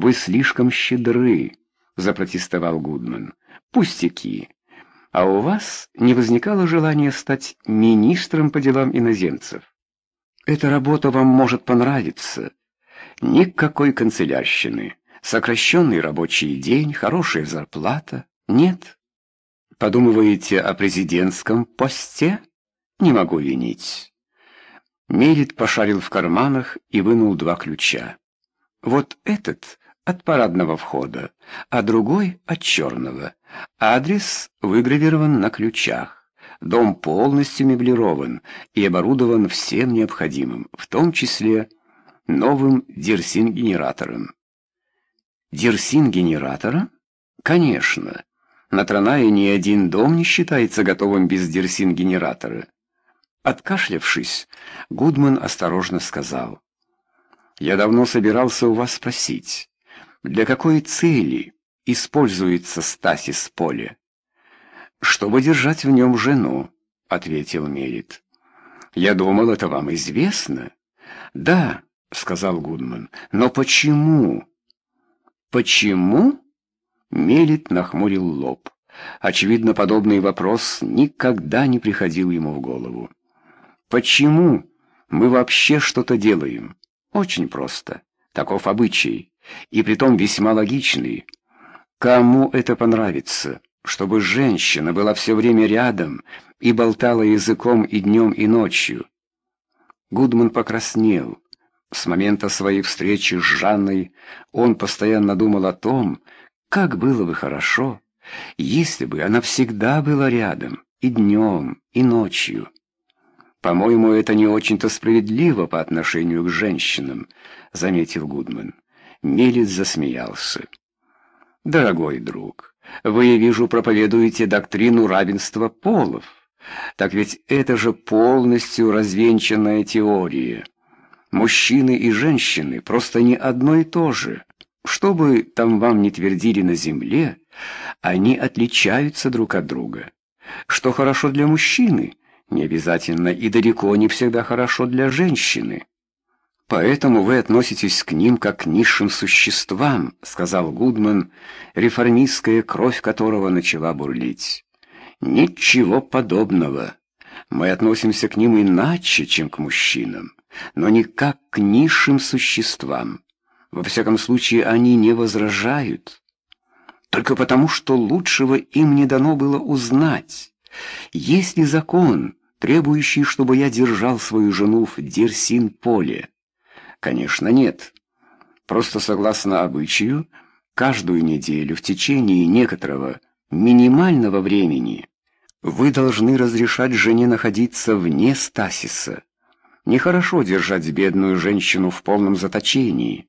«Вы слишком щедры», — запротестовал Гудман. «Пустяки. А у вас не возникало желания стать министром по делам иноземцев? Эта работа вам может понравиться. Никакой канцелярщины, сокращенный рабочий день, хорошая зарплата. Нет. Подумываете о президентском посте? Не могу винить». Мерит пошарил в карманах и вынул два ключа. «Вот этот от парадного входа, а другой от черного. Адрес выгравирован на ключах. Дом полностью меблирован и оборудован всем необходимым, в том числе новым дирсин-генератором. Дирсин-генератора? Конечно. На Транае ни один дом не считается готовым без дирсин-генератора. Откашлявшись, Гудман осторожно сказал. «Я давно собирался у вас спросить». Для какой цели используется стасис поле? Чтобы держать в нем жену, ответил Мерит. Я думал, это вам известно. Да, сказал Гудман. Но почему? Почему? Мелит нахмурил лоб. Очевидно, подобный вопрос никогда не приходил ему в голову. Почему мы вообще что-то делаем? Очень просто. Таков обычай и притом весьма логичный. Кому это понравится? Чтобы женщина была все время рядом и болтала языком и днем, и ночью. Гудман покраснел. С момента своей встречи с Жанной он постоянно думал о том, как было бы хорошо, если бы она всегда была рядом и днем, и ночью. «По-моему, это не очень-то справедливо по отношению к женщинам», — заметил Гудман. Мелец засмеялся. «Дорогой друг, вы, я вижу, проповедуете доктрину равенства полов. Так ведь это же полностью развенчанная теория. Мужчины и женщины просто не одно и то же. Что бы там вам не твердили на земле, они отличаются друг от друга. Что хорошо для мужчины, не обязательно и далеко не всегда хорошо для женщины. «Поэтому вы относитесь к ним как к низшим существам», — сказал Гудман, реформистская кровь которого начала бурлить. «Ничего подобного. Мы относимся к ним иначе, чем к мужчинам, но не как к низшим существам. Во всяком случае, они не возражают. Только потому, что лучшего им не дано было узнать. Есть ли закон, требующий, чтобы я держал свою жену в Дерсин-поле?» Конечно, нет. Просто согласно обычаю, каждую неделю в течение некоторого минимального времени вы должны разрешать жене находиться вне стасиса. Нехорошо держать бедную женщину в полном заточении.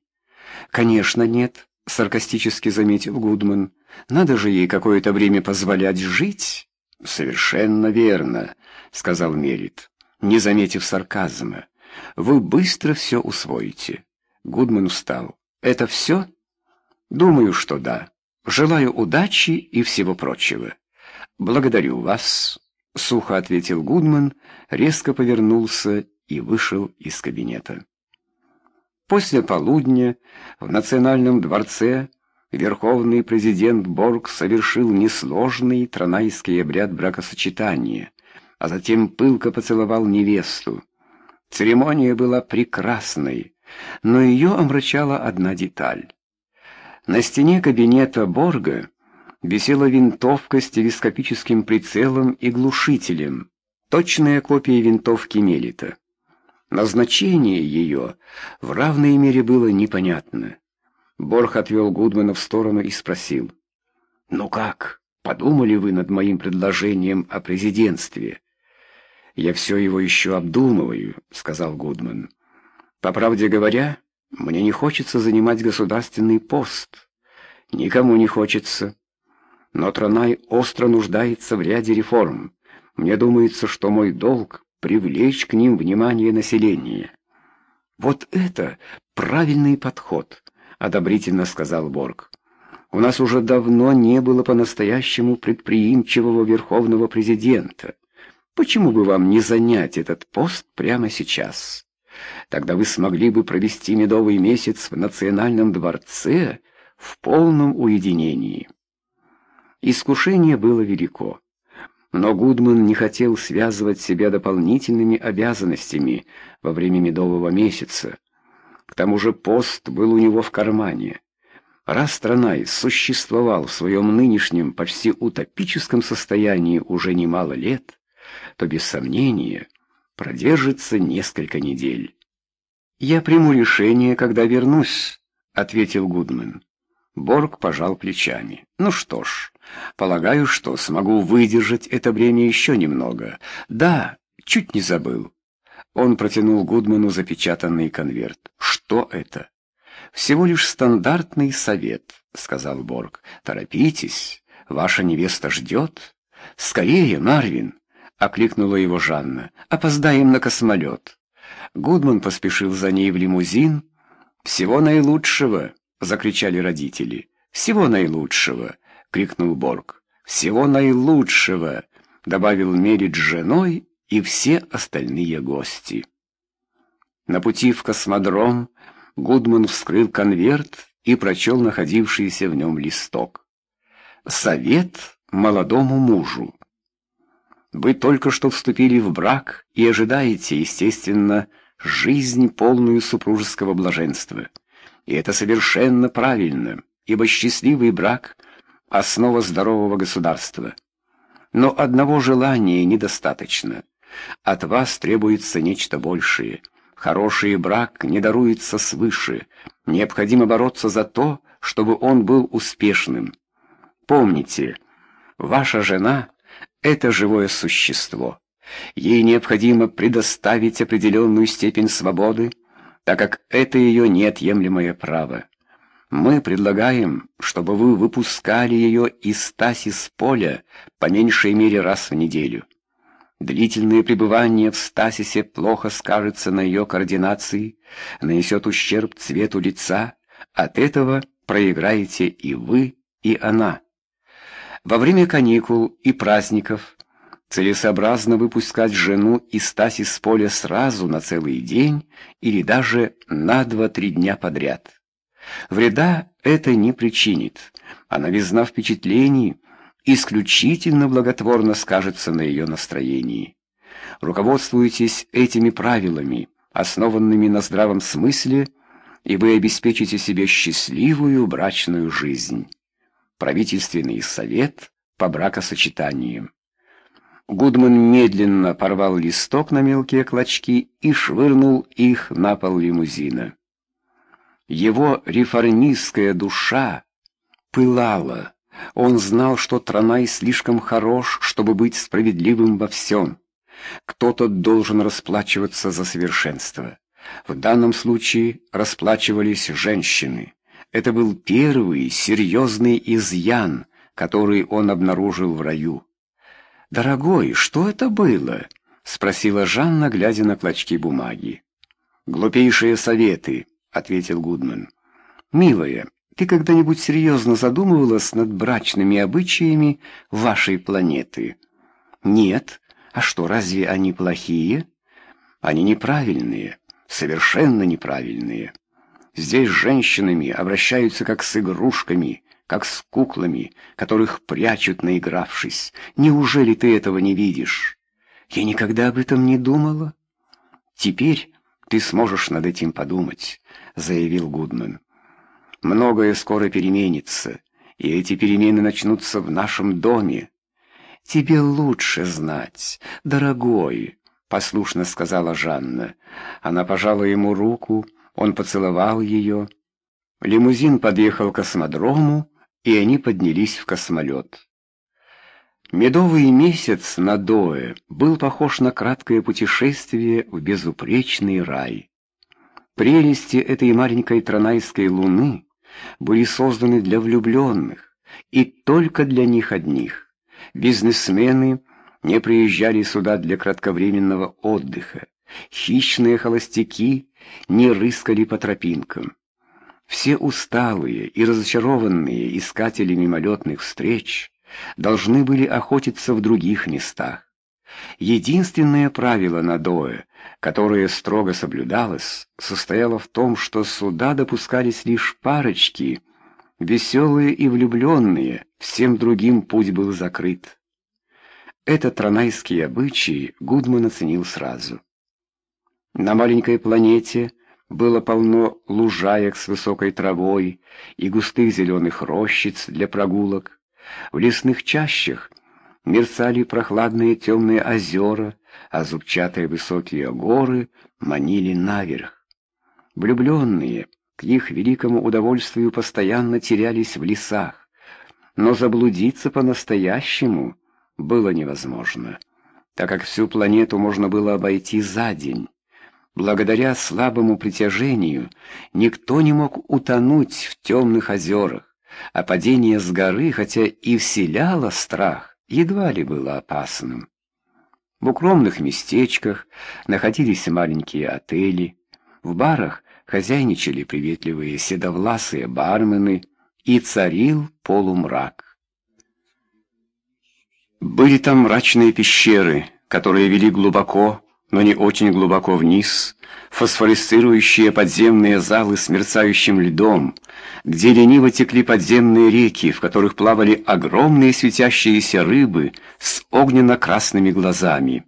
Конечно, нет, саркастически заметил Гудман. Надо же ей какое-то время позволять жить. Совершенно верно, сказал Мерит, не заметив сарказма. Вы быстро все усвоите. Гудман устал. Это все? Думаю, что да. Желаю удачи и всего прочего. Благодарю вас, сухо ответил Гудман, резко повернулся и вышел из кабинета. После полудня в Национальном дворце верховный президент Борг совершил несложный тронайский обряд бракосочетания, а затем пылко поцеловал невесту. Церемония была прекрасной, но ее омрачала одна деталь. На стене кабинета Борга висела винтовка с телескопическим прицелом и глушителем, точная копия винтовки Мелита. Назначение ее в равной мере было непонятно. Борх отвел Гудмана в сторону и спросил. «Ну как, подумали вы над моим предложением о президентстве?» Я все его еще обдумываю», — сказал Гудман. «По правде говоря, мне не хочется занимать государственный пост. Никому не хочется. Но Транай остро нуждается в ряде реформ. Мне думается, что мой долг — привлечь к ним внимание населения». «Вот это правильный подход», — одобрительно сказал Борг. «У нас уже давно не было по-настоящему предприимчивого верховного президента». Почему бы вам не занять этот пост прямо сейчас? Тогда вы смогли бы провести медовый месяц в национальном дворце в полном уединении. Искушение было велико. Но Гудман не хотел связывать себя дополнительными обязанностями во время медового месяца. К тому же пост был у него в кармане. Раз страна существовал в своем нынешнем почти утопическом состоянии уже немало лет, то без сомнения продержится несколько недель. «Я приму решение, когда вернусь», — ответил Гудман. Борг пожал плечами. «Ну что ж, полагаю, что смогу выдержать это время еще немного. Да, чуть не забыл». Он протянул Гудману запечатанный конверт. «Что это?» «Всего лишь стандартный совет», — сказал Борг. «Торопитесь, ваша невеста ждет. Скорее, Марвин, окликнула его Жанна. «Опоздаем на космолет». Гудман поспешил за ней в лимузин. «Всего наилучшего!» — закричали родители. «Всего наилучшего!» — крикнул Борг. «Всего наилучшего!» — добавил Мерит с женой и все остальные гости. На пути в космодром Гудман вскрыл конверт и прочел находившийся в нем листок. «Совет молодому мужу». Вы только что вступили в брак и ожидаете, естественно, жизнь полную супружеского блаженства. И это совершенно правильно, ибо счастливый брак – основа здорового государства. Но одного желания недостаточно. От вас требуется нечто большее. Хороший брак не даруется свыше. Необходимо бороться за то, чтобы он был успешным. Помните, ваша жена – это живое существо. Ей необходимо предоставить определенную степень свободы, так как это ее неотъемлемое право. Мы предлагаем, чтобы вы выпускали ее из стасис поля по меньшей мере раз в неделю. Длительное пребывание в стасисе плохо скажется на ее координации, нанесет ущерб цвету лица. От этого проиграете и вы, и она. Во время каникул и праздников целесообразно выпускать жену и стать из поля сразу на целый день или даже на 2-3 дня подряд. Вреда это не причинит, а новизна впечатлений исключительно благотворно скажется на ее настроении. Руководствуйтесь этими правилами, основанными на здравом смысле, и вы обеспечите себе счастливую брачную жизнь правительственный совет по бракосочетаниям. Гудман медленно порвал листок на мелкие клочки и швырнул их на пол лимузина. Его реформистская душа пылала. Он знал, что Транай слишком хорош, чтобы быть справедливым во всем. Кто-то должен расплачиваться за совершенство. В данном случае расплачивались женщины. Это был первый серьезный изъян, который он обнаружил в раю. «Дорогой, что это было?» — спросила Жанна, глядя на клочки бумаги. «Глупейшие советы», — ответил Гудман. «Милая, ты когда-нибудь серьезно задумывалась над брачными обычаями вашей планеты?» «Нет. А что, разве они плохие?» «Они неправильные, совершенно неправильные». Здесь с женщинами обращаются как с игрушками, как с куклами, которых прячут, наигравшись. Неужели ты этого не видишь? Я никогда об этом не думала. Теперь ты сможешь над этим подумать, заявил Гудман. Многое скоро переменится, и эти перемены начнутся в нашем доме. Тебе лучше знать, дорогой, послушно сказала Жанна. Она пожала ему руку, он поцеловал ее. Лимузин подъехал к космодрому, и они поднялись в космолет. Медовый месяц на Дое был похож на краткое путешествие в безупречный рай. Прелести этой маленькой тронайской луны были созданы для влюбленных, и только для них одних. Бизнесмены не приезжали сюда для кратковременного отдыха. Хищные холостяки не рыскали по тропинкам. Все усталые и разочарованные искатели мимолетных встреч должны были охотиться в других местах. Единственное правило Надоя, которое строго соблюдалось, состояло в том, что суда допускались лишь парочки, веселые и влюбленные, всем другим путь был закрыт. Этот ранайский обычай Гудман оценил сразу. На маленькой планете было полно лужаек с высокой травой и густых зеленых рощиц для прогулок. В лесных чащах мерцали прохладные темные озера, а зубчатые высокие горы манили наверх. Влюбленные к их великому удовольствию постоянно терялись в лесах, но заблудиться по-настоящему было невозможно, так как всю планету можно было обойти за день. Благодаря слабому притяжению никто не мог утонуть в темных озерах, а падение с горы, хотя и вселяло страх, едва ли было опасным. В укромных местечках находились маленькие отели, в барах хозяйничали приветливые седовласые бармены, и царил полумрак. Были там мрачные пещеры, которые вели глубоко, но не очень глубоко вниз, фосфорицирующие подземные залы с мерцающим льдом, где лениво текли подземные реки, в которых плавали огромные светящиеся рыбы с огненно-красными глазами.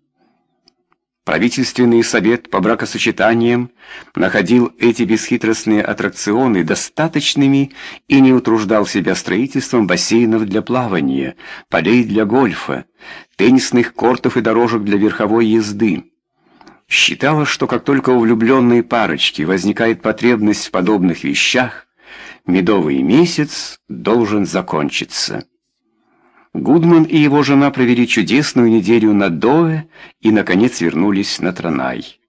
Правительственный совет по бракосочетаниям находил эти бесхитростные аттракционы достаточными и не утруждал себя строительством бассейнов для плавания, полей для гольфа, теннисных кортов и дорожек для верховой езды считала, что как только у влюбленной парочки возникает потребность в подобных вещах, медовый месяц должен закончиться. Гудман и его жена провели чудесную неделю на Дое и, наконец, вернулись на Транай.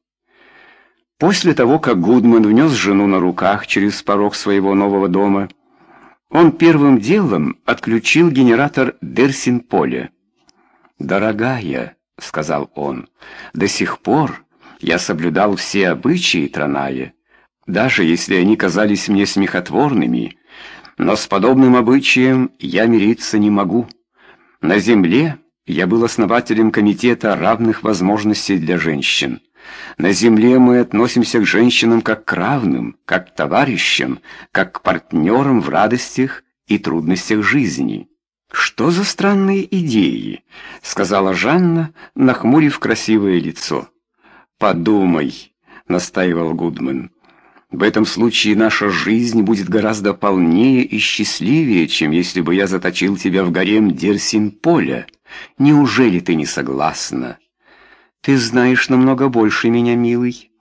После того, как Гудман внес жену на руках через порог своего нового дома, он первым делом отключил генератор Дерсинполя. «Дорогая», — сказал он, — «до сих пор я соблюдал все обычаи Траная, даже если они казались мне смехотворными, но с подобным обычаем я мириться не могу. На земле я был основателем комитета равных возможностей для женщин. На земле мы относимся к женщинам как к равным, как к товарищам, как к партнерам в радостях и трудностях жизни. «Что за странные идеи?» — сказала Жанна, нахмурив красивое лицо. «Подумай», — настаивал Гудман. В этом случае наша жизнь будет гораздо полнее и счастливее, чем если бы я заточил тебя в гарем Дерсинполя. Неужели ты не согласна? Ты знаешь намного больше меня, милый.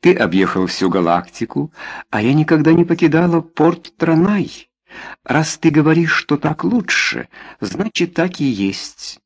Ты объехал всю галактику, а я никогда не покидала порт Транай. Раз ты говоришь, что так лучше, значит, так и есть.